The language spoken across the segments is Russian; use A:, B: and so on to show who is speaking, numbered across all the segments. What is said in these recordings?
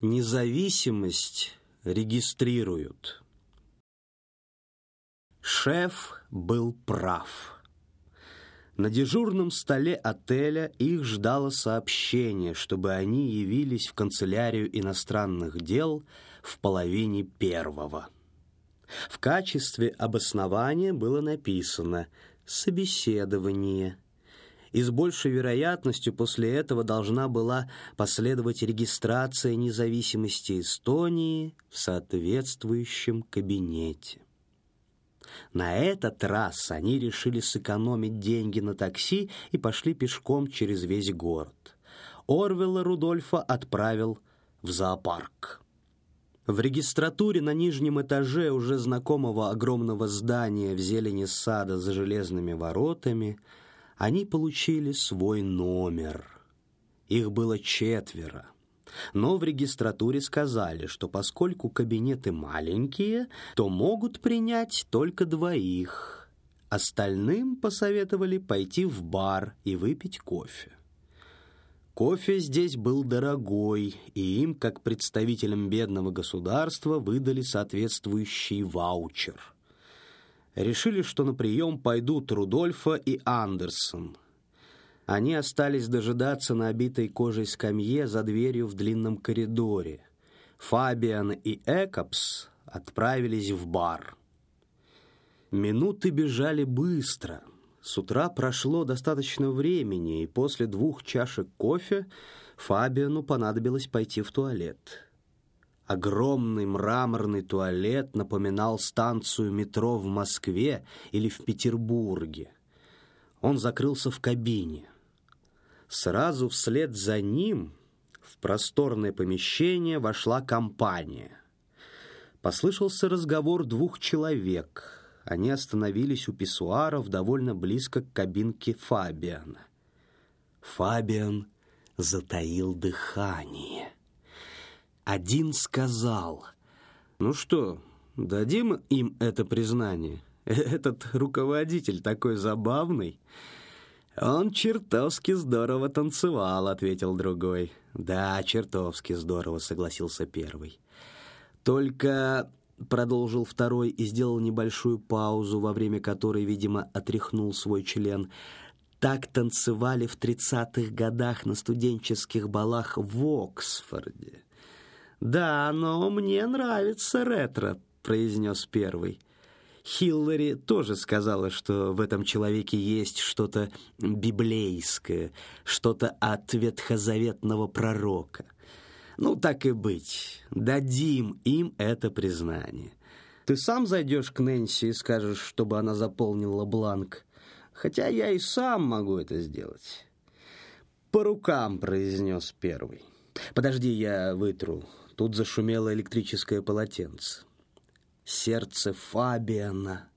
A: Независимость регистрируют. Шеф был прав. На дежурном столе отеля их ждало сообщение, чтобы они явились в канцелярию иностранных дел в половине первого. В качестве обоснования было написано «собеседование» и с большей вероятностью после этого должна была последовать регистрация независимости Эстонии в соответствующем кабинете. На этот раз они решили сэкономить деньги на такси и пошли пешком через весь город. Орвела Рудольфа отправил в зоопарк. В регистратуре на нижнем этаже уже знакомого огромного здания в зелени сада за железными воротами – они получили свой номер. Их было четверо. Но в регистратуре сказали, что поскольку кабинеты маленькие, то могут принять только двоих. Остальным посоветовали пойти в бар и выпить кофе. Кофе здесь был дорогой, и им, как представителям бедного государства, выдали соответствующий ваучер – решили, что на прием пойдут Рудольфа и Андерсон. Они остались дожидаться на обитой кожей скамье за дверью в длинном коридоре. Фабиан и Экопс отправились в бар. Минуты бежали быстро. С утра прошло достаточно времени, и после двух чашек кофе Фабиану понадобилось пойти в туалет. Огромный мраморный туалет напоминал станцию метро в Москве или в Петербурге. Он закрылся в кабине. Сразу вслед за ним в просторное помещение вошла компания. Послышался разговор двух человек. Они остановились у писсуаров довольно близко к кабинке Фабиана. Фабиан затаил дыхание. Один сказал, «Ну что, дадим им это признание? Этот руководитель такой забавный». «Он чертовски здорово танцевал», — ответил другой. «Да, чертовски здорово», — согласился первый. «Только...» — продолжил второй и сделал небольшую паузу, во время которой, видимо, отряхнул свой член. «Так танцевали в тридцатых годах на студенческих балах в Оксфорде». «Да, но мне нравится ретро», — произнес первый. Хиллари тоже сказала, что в этом человеке есть что-то библейское, что-то от ветхозаветного пророка. Ну, так и быть, дадим им это признание. Ты сам зайдешь к Нэнси и скажешь, чтобы она заполнила бланк. Хотя я и сам могу это сделать. «По рукам», — произнес первый. «Подожди, я вытру». Тут зашумело электрическое полотенце. Сердце Фабиана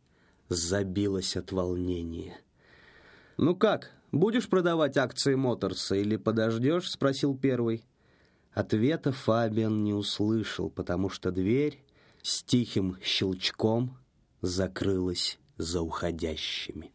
A: забилось от волнения. «Ну как, будешь продавать акции Моторса или подождешь?» — спросил первый. Ответа Фабиан не услышал, потому что дверь с тихим щелчком закрылась за уходящими.